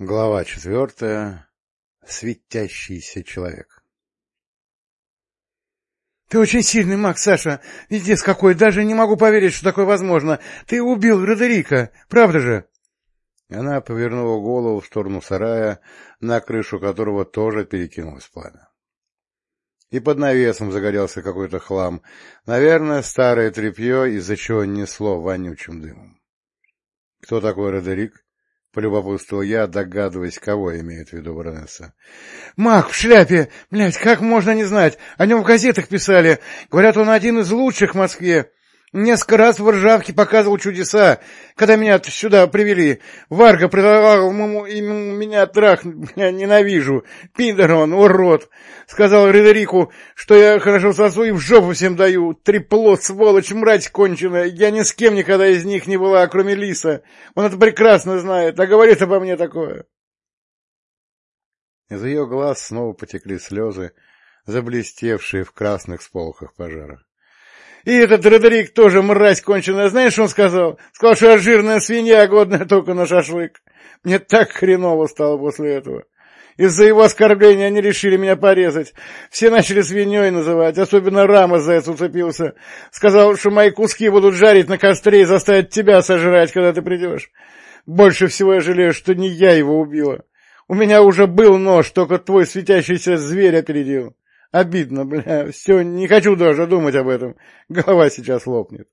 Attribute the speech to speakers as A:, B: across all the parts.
A: Глава четвертая. Светящийся человек.
B: — Ты очень сильный маг, Саша. Пиздец какой, даже не могу поверить, что такое возможно. Ты убил Родерика, правда же?
A: Она повернула голову в сторону сарая, на крышу которого тоже перекинулось пламя. И под навесом загорелся какой-то хлам. Наверное, старое тряпье, из-за чего несло вонючим дымом. Кто такой Родерик? — полюбопытствовал я, догадываясь, кого имеет в виду баронесса.
B: — Маг в шляпе! Блядь, как можно не знать? О нем в газетах писали. Говорят, он один из лучших в Москве. Несколько раз в Ржавке показывал чудеса, когда меня сюда привели. Варга предлагал ему, меня трах, я ненавижу. Пидор он, урод. Сказал Редерику, что я хорошо сосу и в жопу всем даю. Трепло, сволочь, мразь конченая. Я ни с кем никогда из них не была, кроме Лиса. Он это прекрасно знает, а говорит обо мне такое.
A: Из ее глаз снова потекли слезы, заблестевшие в красных сполохах пожара.
B: И этот Родерик тоже мразь конченая. Знаешь, что он сказал? Сказал, что я жирная свинья, годная только на шашлык. Мне так хреново стало после этого. Из-за его оскорбления они решили меня порезать. Все начали свиньей называть, особенно Рама за это уцепился. Сказал, что мои куски будут жарить на костре и заставят тебя сожрать, когда ты придешь. Больше всего я жалею, что не я его убила. У меня уже был нож, только твой светящийся зверь опередил. Обидно, бля, все, не хочу даже думать об этом. Голова сейчас лопнет.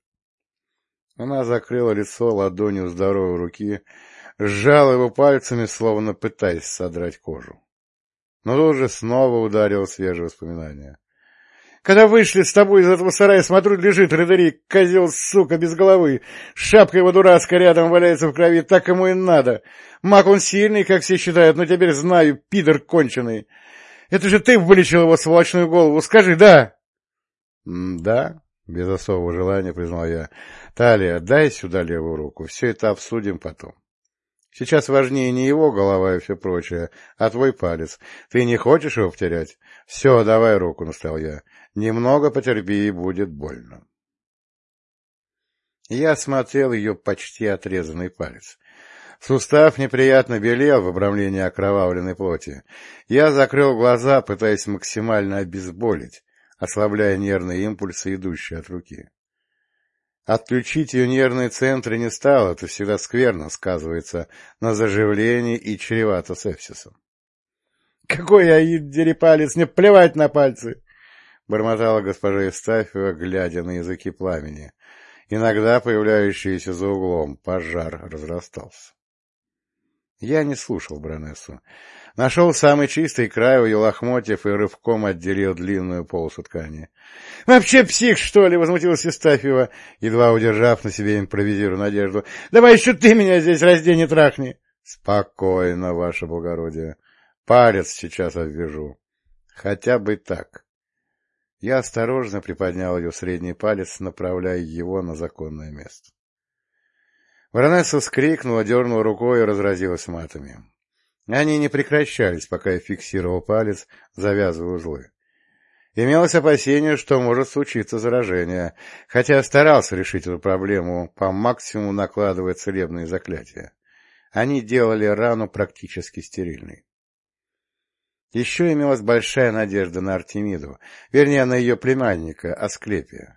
A: Она закрыла лицо ладонью здоровой руки, сжала его пальцами, словно пытаясь содрать кожу. Но тут же снова ударил свежие воспоминания.
B: Когда вышли с тобой из этого сарая, смотрю, лежит Родерик, козел, сука, без головы. Шапка его дурацкая рядом валяется в крови, так ему и надо. Маг он сильный, как все считают, но теперь знаю, пидор конченый. Это же ты вылечил его сволочную голову, скажи, да?
A: — Да, без особого желания признал я. — Талия, дай сюда левую руку, все это обсудим потом. Сейчас важнее не его голова и все прочее, а твой палец. Ты не хочешь его потерять? Все, давай руку, настал я. Немного потерпи, и будет больно. Я смотрел ее почти отрезанный палец. Сустав неприятно белел в обрамлении окровавленной плоти. Я закрыл глаза, пытаясь максимально обезболить, ослабляя нервные импульсы, идущие от руки. Отключить ее нервные центры не стало, это всегда скверно сказывается на заживлении и чревато сепсисом.
B: — Какой я дерепалец, мне плевать на пальцы! — бормотала госпожа Евстафьева, глядя на языки пламени. Иногда появляющийся за углом пожар разрастался. Я не слушал Бронессу. Нашел самый чистый край у ее лохмотьев и рывком отделил длинную полосу ткани. — Вообще псих, что ли? — возмутилась Истафьева, едва удержав на себе импровизирую надежду. — Давай еще ты меня здесь раздень и трахни. — Спокойно, ваше благородие. Палец сейчас обвяжу. Хотя бы так. Я осторожно приподнял ее средний палец, направляя его на законное место. Баронесса вскрикнула, дернула рукой и разразилась матами. Они не прекращались, пока я фиксировал палец, завязывая узлы. Имелось опасение, что может случиться заражение, хотя старался решить эту проблему, по максимуму накладывая целебные заклятия. Они делали рану практически стерильной. Еще имелась большая надежда на Артемиду, вернее, на ее племянника, Асклепия.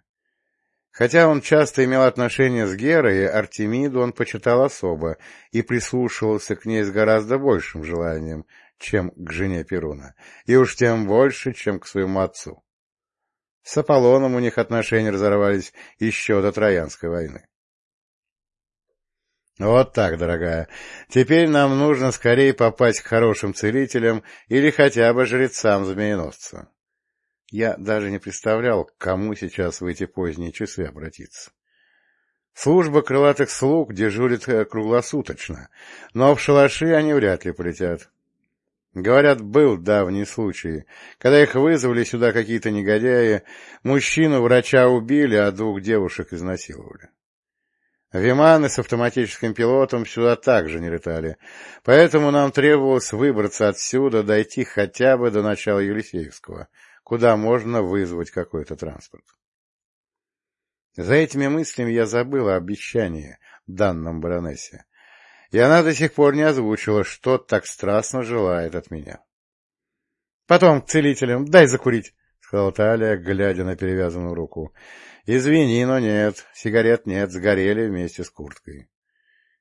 B: Хотя он часто имел отношения с Герой, Артемиду он почитал особо и прислушивался к ней с гораздо большим желанием, чем к жене Перуна, и уж тем больше, чем к своему отцу. С Аполлоном у них отношения разорвались еще до Троянской войны. Вот так, дорогая. Теперь нам нужно скорее попасть к хорошим целителям или хотя бы жрецам змееносца. Я даже не представлял, к кому сейчас в эти поздние часы обратиться. Служба крылатых слуг дежурит э, круглосуточно, но в шалаши они вряд ли полетят. Говорят, был давний случай, когда их вызвали сюда какие-то негодяи, мужчину-врача убили, а двух девушек изнасиловали. Виманы с автоматическим пилотом сюда также не летали, поэтому нам требовалось выбраться отсюда, дойти хотя бы до начала Елисеевского — куда можно вызвать какой-то транспорт. За этими мыслями я забыл о обещании, данном баронессе.
A: и она до сих пор не озвучила, что так страстно желает от меня.
B: — Потом к целителям, дай закурить, — сказала Талия, глядя на перевязанную руку.
A: — Извини, но нет, сигарет нет, сгорели вместе с курткой.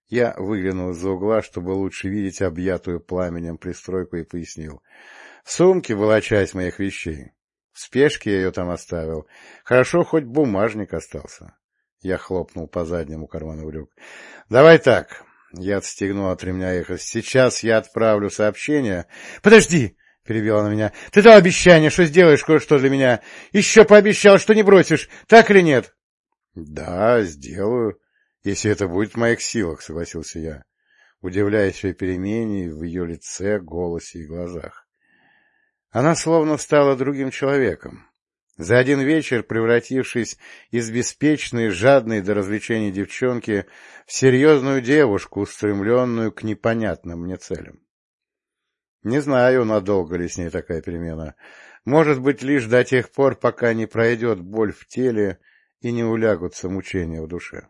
A: Я выглянул из-за угла, чтобы лучше видеть объятую пламенем пристройку, и пояснил. В сумке была часть моих вещей. В спешке я ее там оставил. Хорошо, хоть бумажник остался. Я хлопнул по заднему карману брюк. — Давай так. Я отстегнул от ремня эхо. Сейчас я отправлю сообщение.
B: — Подожди! — перебила она меня. — Ты дал обещание, что сделаешь кое-что для меня. Еще пообещал, что не бросишь. Так или нет?
A: — Да, сделаю. Если это будет в моих силах, — согласился я, удивляясь ее перемене в ее лице, голосе и глазах. Она словно стала другим человеком, за один вечер превратившись из беспечной, жадной до развлечений девчонки в серьезную девушку, устремленную к непонятным мне целям. Не знаю, надолго ли с ней такая перемена. Может быть, лишь до тех пор, пока не пройдет боль в теле и не улягутся мучения в душе.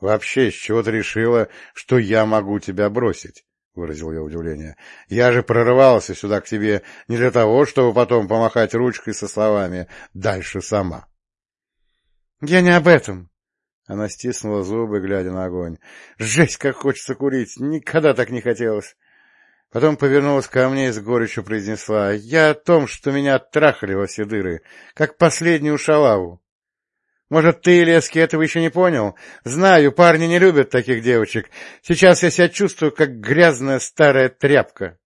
A: Вообще, с чего ты решила, что я могу тебя бросить? Выразил я удивление. — Я же прорывался сюда к тебе не для того, чтобы потом помахать ручкой со словами «дальше сама».
B: — Я не об этом. Она стиснула зубы, глядя на огонь. — Жесть, как хочется курить! Никогда так не хотелось! Потом повернулась ко мне и с горечью произнесла. — Я о том, что меня трахали во все дыры, как последнюю шалаву. Может, ты, Лески, этого еще не понял? Знаю, парни не любят таких девочек. Сейчас я себя чувствую, как грязная старая тряпка.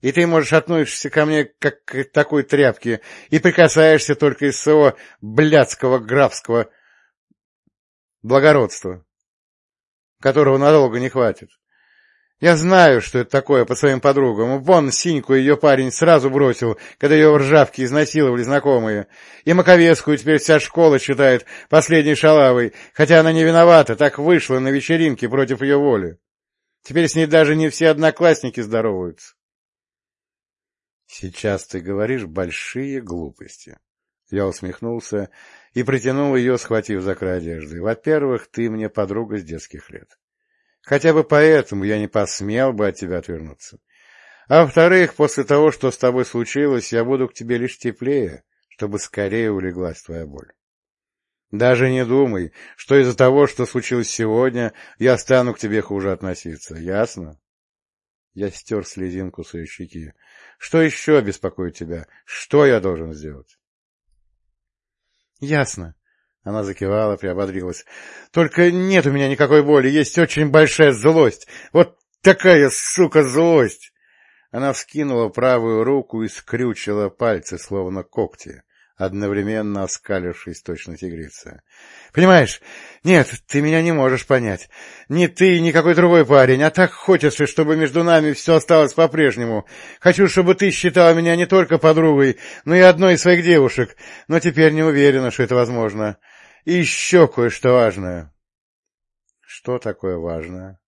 B: И ты можешь относиться ко мне как к такой тряпке и прикасаешься только из своего блядского графского благородства, которого надолго не хватит. Я знаю, что это такое по своим подругам. Вон Синьку ее парень сразу бросил, когда ее в ржавке изнасиловали знакомые. И Маковецкую теперь вся школа считает последней шалавой, хотя она не виновата, так вышла на вечеринке против ее воли. Теперь с ней даже не все одноклассники здороваются. Сейчас ты говоришь большие глупости. Я усмехнулся и притянул ее, схватив за край одежды. Во-первых, ты мне подруга с детских лет. Хотя бы поэтому я не посмел бы от тебя отвернуться. А во-вторых, после того, что с тобой случилось, я буду к тебе лишь теплее, чтобы скорее улеглась твоя боль. Даже не думай, что из-за того, что случилось сегодня, я стану к тебе хуже относиться. Ясно? Я стер слезинку с ее щеки. Что еще беспокоит тебя? Что я должен сделать? Ясно. Она закивала, приободрилась. — Только нет у меня никакой боли, есть очень большая злость. Вот такая, сука, злость! Она вскинула правую руку и скрючила пальцы, словно когти, одновременно оскалившись точно тигрица. — Понимаешь, нет, ты меня не можешь понять. Ни ты, ни какой другой парень, а так хочется, чтобы между нами все осталось по-прежнему. Хочу, чтобы ты считала меня не только подругой, но и одной из своих девушек, но теперь не уверена, что это возможно. И еще кое-что важное. Что такое важное?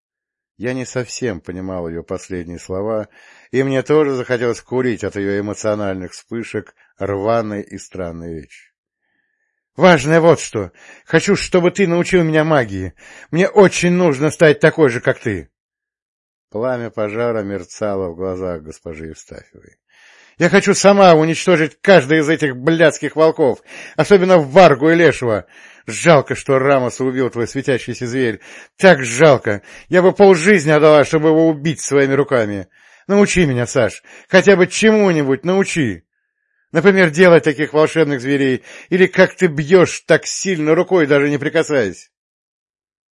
B: Я не совсем понимал ее последние слова, и мне тоже захотелось курить от ее эмоциональных вспышек рваной и странной речи. «Важное вот что. Хочу, чтобы ты научил меня магии. Мне очень нужно стать такой же, как ты». Пламя пожара мерцало в глазах госпожи Евстафьевой. Я хочу сама уничтожить каждый из этих блядских волков, особенно Варгу и Лешего. Жалко, что Рамоса убил твой светящийся зверь. Так жалко. Я бы полжизни отдала, чтобы его убить своими руками. Научи меня, Саш. Хотя бы чему-нибудь научи. Например, делать таких волшебных зверей. Или как ты бьешь так сильно рукой, даже не прикасаясь.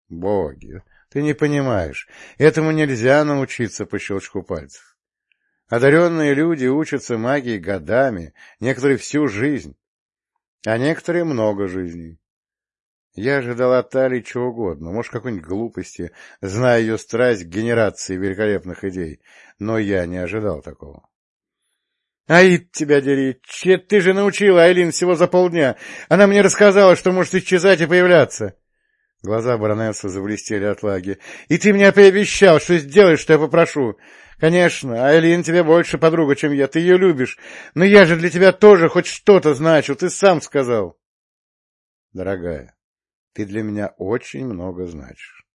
B: Боги, ты не понимаешь. Этому нельзя научиться по щелчку пальцев. Одаренные люди учатся магии годами, некоторые всю жизнь, а некоторые много жизней. Я ожидал от Тали чего угодно, может, какой-нибудь глупости, зная ее страсть к генерации великолепных идей, но я не ожидал такого. — Аид тебя дери! Че ты же научила Айлин всего за полдня! Она мне рассказала, что может исчезать и появляться! Глаза баронессы заблестели от лаги. — И ты мне пообещал, что сделаешь, что я попрошу. Конечно, Айлин тебе больше подруга, чем я, ты ее любишь, но я же для тебя тоже хоть что-то значу, ты сам сказал. Дорогая, ты для меня очень много значишь.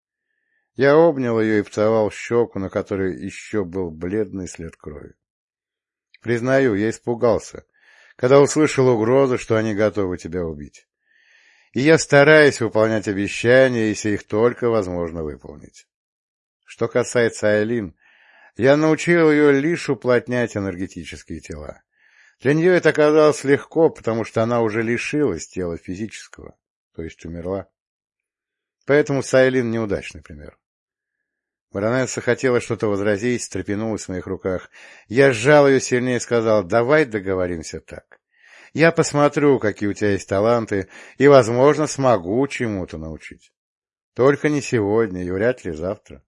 A: Я обнял ее и поцеловал щеку, на которой еще был бледный след крови. Признаю, я испугался, когда услышал угрозы, что они готовы тебя убить. И я стараюсь выполнять обещания, если их только возможно выполнить. Что касается Айлин, я научил ее лишь уплотнять энергетические тела. Для нее это оказалось легко, потому что она уже лишилась тела физического, то есть умерла. Поэтому Сайлин неудачный пример. Баронесса хотела что-то возразить, стрепенулась в моих руках. Я сжал ее сильнее и сказал, давай договоримся так. Я посмотрю, какие у тебя есть таланты, и, возможно, смогу чему-то научить. Только не сегодня и вряд ли завтра.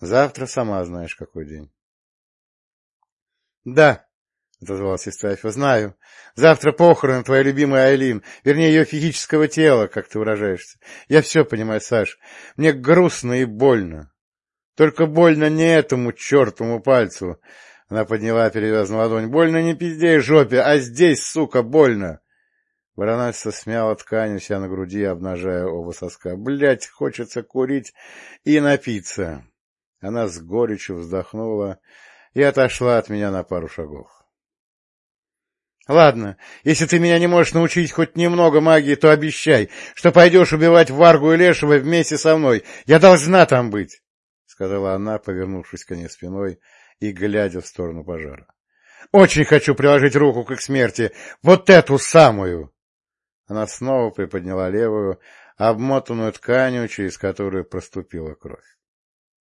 A: Завтра сама знаешь, какой день. — Да, — отозвался Истафьев, — знаю. Завтра похороны твоей любимой Айлин, вернее, ее физического тела, как ты выражаешься. Я все понимаю, Саш. Мне грустно и больно. Только больно не этому чертовому пальцу. Она подняла перевязанную ладонь. Больно не пиздей жопе, а здесь, сука, больно. Баронесса смяла ткань у себя на груди, обнажая оба соска. Блять, хочется курить и напиться. Она с горечью вздохнула и отошла от меня на пару шагов. — Ладно, если ты меня не можешь научить хоть немного магии, то обещай, что пойдешь убивать Варгу и Лешего вместе со мной. Я должна там быть сказала она, повернувшись ко мне спиной и глядя в сторону пожара. — Очень хочу приложить руку к их смерти. Вот эту самую! Она снова приподняла левую, обмотанную тканью, через которую проступила кровь.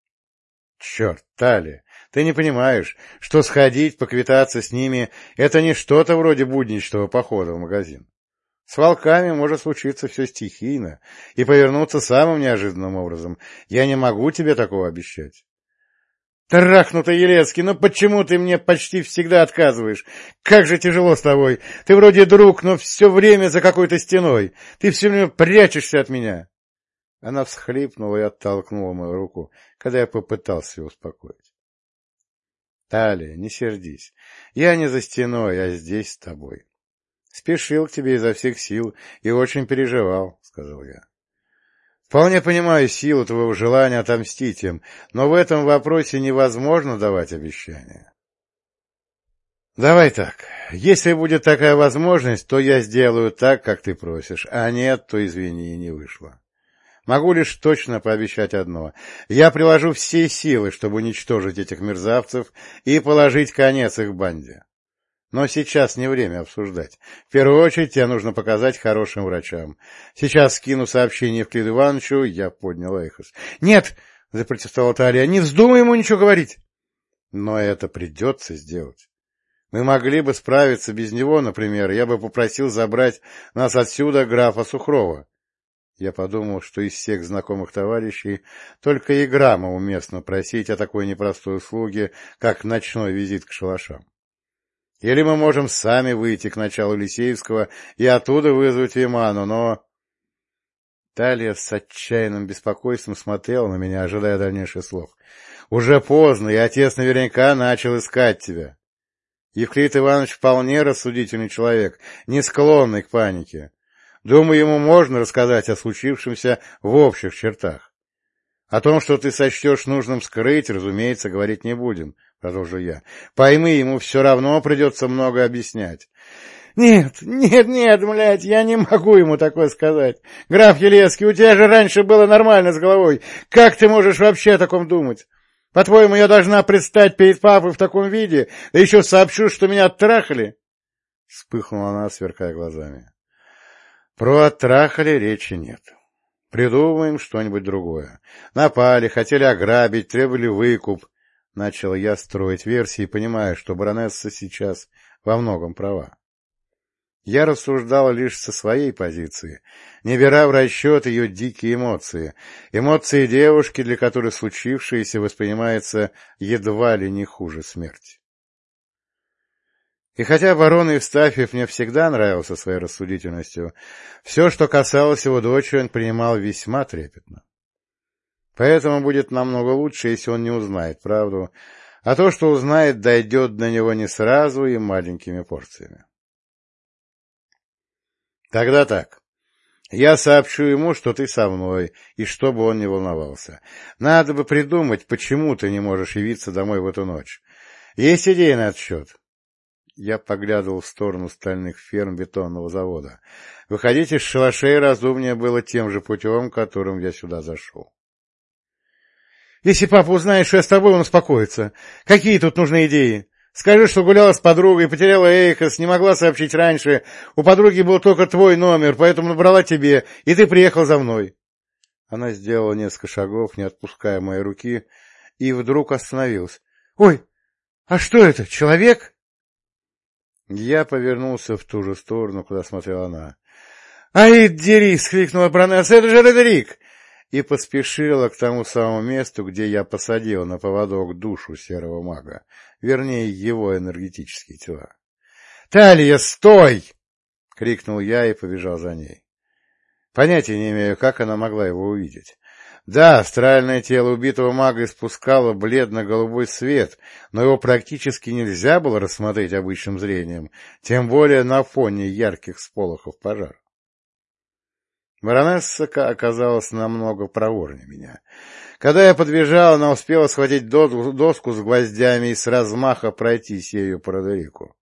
A: — Черт, Талия, ты не понимаешь, что сходить, поквитаться с ними — это не что-то вроде будничного похода в магазин. С волками может случиться все стихийно и повернуться самым неожиданным образом. Я не могу тебе такого обещать. Трахнутый Елецкий, ну почему ты мне почти всегда отказываешь? Как же тяжело с тобой. Ты вроде друг, но все время за какой-то стеной. Ты все время прячешься от меня. Она всхлипнула и оттолкнула мою руку, когда я попытался ее успокоить. Талия, не сердись. Я не за стеной, а здесь с тобой. Спешил к тебе изо всех сил и очень переживал, — сказал я. Вполне понимаю силу твоего желания отомстить им, но в этом вопросе невозможно давать обещания. Давай так. Если будет такая возможность, то я сделаю так, как ты просишь, а нет, то извини, не вышло. Могу лишь точно пообещать одно. Я приложу все силы, чтобы уничтожить этих мерзавцев и положить конец их банде. Но сейчас не время обсуждать. В первую очередь тебе нужно показать хорошим врачам. Сейчас скину сообщение в Клиду Ивановичу, я поднял Эйхос. — Нет! — запротестовала Талия. — Не вздумай ему ничего говорить! Но это придется сделать. Мы могли бы справиться без него, например. Я бы попросил забрать нас отсюда графа Сухрова. Я подумал, что из всех знакомых товарищей только Играма уместно просить о такой непростой услуге, как ночной визит к шалашам. Или мы можем сами выйти к началу Лисеевского и оттуда вызвать Виману, но... Талия с отчаянным беспокойством смотрела на меня, ожидая дальнейших слов. «Уже поздно, и отец наверняка начал искать тебя. Евклид Иванович вполне рассудительный человек, не склонный к панике. Думаю, ему можно рассказать о случившемся в общих чертах. О том, что ты сочтешь нужным скрыть, разумеется, говорить не будем продолжил я. — Пойми, ему все равно придется много объяснять. — Нет, нет, нет, блядь, я не могу ему такое сказать. Граф Елецкий, у тебя же раньше было нормально с головой. Как ты можешь вообще о таком думать? По-твоему, я должна предстать перед папой в таком виде, да еще сообщу, что меня оттрахали? Вспыхнула она, сверкая глазами. Про оттрахали речи нет. Придумаем что-нибудь другое. Напали, хотели ограбить, требовали выкуп. Начал я строить версии, понимая, что баронесса сейчас во многом права. Я рассуждал лишь со своей позиции, не беря в расчет ее дикие эмоции, эмоции девушки, для которой случившееся воспринимается едва ли не хуже смерти. И хотя барон Евстафьев мне всегда нравился своей рассудительностью, все, что касалось его дочери, он принимал весьма трепетно. Поэтому будет намного лучше, если он не узнает правду, а то, что узнает, дойдет до него не сразу и маленькими порциями. Тогда так. Я сообщу ему, что ты со мной, и чтобы он не волновался. Надо бы придумать, почему ты не можешь явиться домой в эту ночь. Есть идеи на этот счет? Я поглядывал в сторону стальных ферм бетонного завода. Выходить из шалашей разумнее было тем же путем, которым я сюда зашел. Если папа узнает, что я с тобой, он успокоится. Какие тут нужны идеи? Скажи, что гуляла с подругой, потеряла Эйхос, не могла сообщить раньше. У подруги был только твой номер, поэтому набрала тебе, и ты приехал за мной. Она сделала несколько шагов, не отпуская моей руки, и вдруг остановилась. — Ой, а что это, человек? Я повернулся в ту же сторону, куда смотрела она. — Ай, дери! — схликнула Бронесса. — Это же Родерик! и поспешила к тому самому месту, где я посадил на поводок душу серого мага, вернее, его энергетические тела. «Талия, стой!» — крикнул я и побежал за ней. Понятия не имею, как она могла его увидеть. Да, астральное тело убитого мага испускало бледно-голубой свет, но его практически нельзя было рассмотреть обычным зрением, тем более на фоне ярких сполохов пожара. Баронесса оказалась намного проворнее меня. Когда я подбежал, она успела схватить доску с гвоздями и с размаха пройтись ею по Родерику.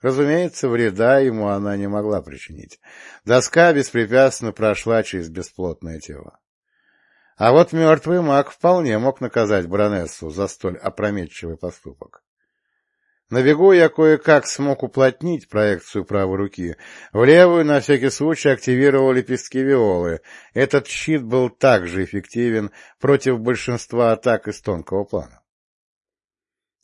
A: Разумеется, вреда ему она не могла причинить. Доска беспрепятственно прошла через бесплотное тело. А вот мертвый маг вполне мог наказать баронессу за столь опрометчивый поступок. На бегу я кое-как смог уплотнить проекцию правой руки. В левую на всякий случай активировал лепестки виолы. Этот щит был также эффективен против большинства атак из тонкого плана.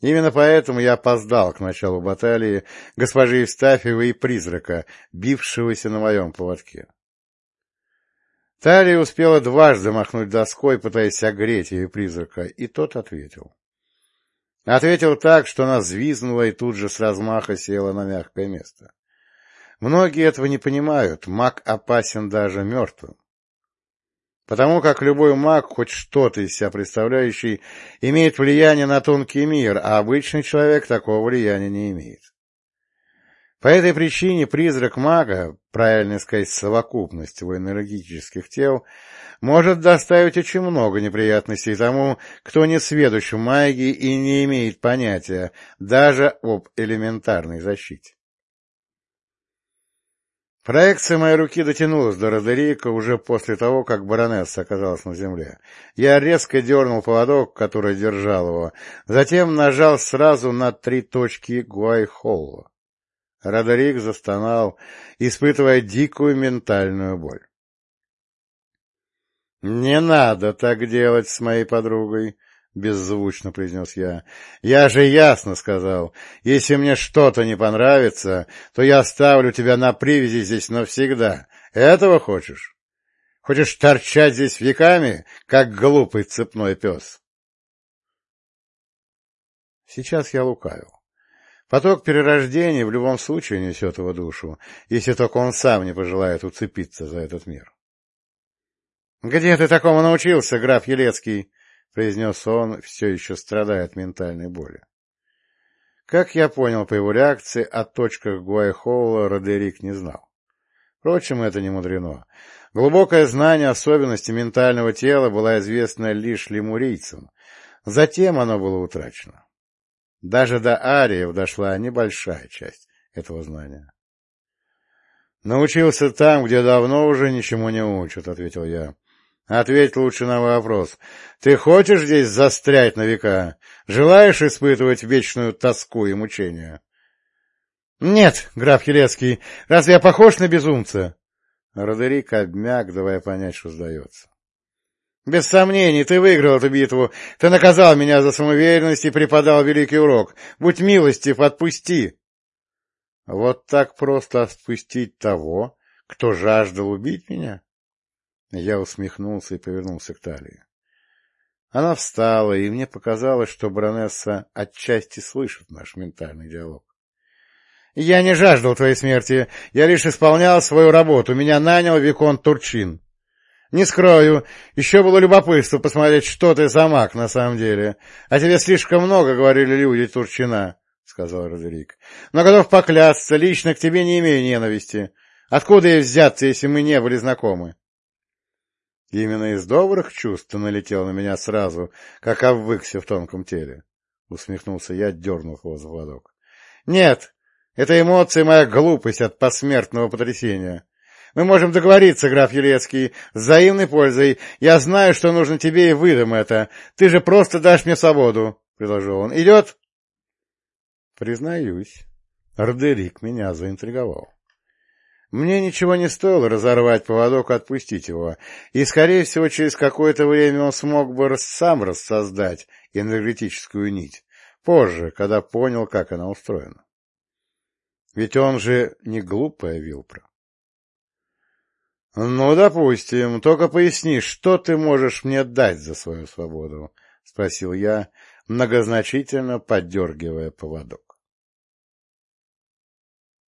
A: Именно поэтому я опоздал к началу баталии госпожи Евстафьева и призрака, бившегося на моем поводке. Талия успела дважды махнуть доской, пытаясь огреть ее призрака, и тот ответил. Ответил так, что она взвизгнула и тут же с размаха села на мягкое место. Многие этого не понимают, маг опасен даже мертвым. Потому как любой маг, хоть что-то из себя представляющий, имеет влияние на тонкий мир, а обычный человек такого влияния не имеет. По этой причине призрак мага, правильно сказать, совокупность его энергетических тел, может доставить очень много неприятностей тому, кто не сведущ в магии и не имеет понятия даже об элементарной защите. Проекция моей руки дотянулась до Родерика уже после того, как баронесса оказалась на земле. Я резко дернул поводок, который держал его, затем нажал сразу на три точки Гуайхолла. Родерик застонал, испытывая дикую ментальную боль. — Не надо так делать с моей подругой, — беззвучно произнес я. — Я же ясно сказал, если мне что-то не понравится, то я оставлю тебя на привязи здесь навсегда. Этого хочешь? Хочешь торчать здесь веками, как глупый цепной пес? Сейчас я лукавил. Поток перерождения в любом случае несет его душу, если только он сам не пожелает уцепиться за этот мир. — Где ты такому научился, граф Елецкий? — произнес он, все еще страдая от ментальной боли. Как я понял по его реакции, о точках Гуайхоула Родерик не знал. Впрочем, это не мудрено. Глубокое знание особенностей ментального тела было известно лишь лемурийцам. Затем оно было утрачено. Даже до ариев дошла небольшая часть этого знания. «Научился там, где давно уже ничему не учат», — ответил я. Ответь лучше на вопрос. Ты хочешь здесь застрять на века? Желаешь испытывать вечную тоску и мучения? Нет, граф Елецкий, разве я похож на безумца? Родерик обмяк, давая понять, что сдается. Без сомнений, ты выиграл эту битву. Ты наказал меня за самоуверенность и преподал великий урок. Будь милостив, отпусти. Вот так просто отпустить того, кто жаждал убить меня? Я усмехнулся и повернулся к талии. Она встала, и мне показалось, что баронесса отчасти слышит наш ментальный диалог. — Я не жаждал твоей смерти, я лишь исполнял свою работу, меня нанял Викон Турчин. Не скрою, еще было любопытство посмотреть, что ты за маг на самом деле. А тебе слишком много говорили люди Турчина, — сказал Родерик. — Но готов поклясться, лично к тебе не имею ненависти.
B: Откуда ей взяться, если мы не были знакомы?
A: Именно из добрых чувств налетел на меня сразу, как обвыкся в тонком теле. Усмехнулся я, дернув его за водок.
B: Нет, это эмоции моя глупость от посмертного потрясения. Мы можем договориться, граф Елецкий, с взаимной пользой. Я знаю, что нужно тебе, и выдам это. Ты же просто дашь мне свободу, — предложил он. Идет?
A: Признаюсь, Ордерик меня заинтриговал. Мне ничего не стоило разорвать поводок и отпустить его, и, скорее всего, через какое-то время он смог бы сам рассоздать энергетическую нить, позже, когда понял, как она устроена. Ведь он же не глупая Вилпра. — Ну, допустим, только поясни, что ты можешь мне дать за свою свободу? — спросил я, многозначительно поддергивая поводок.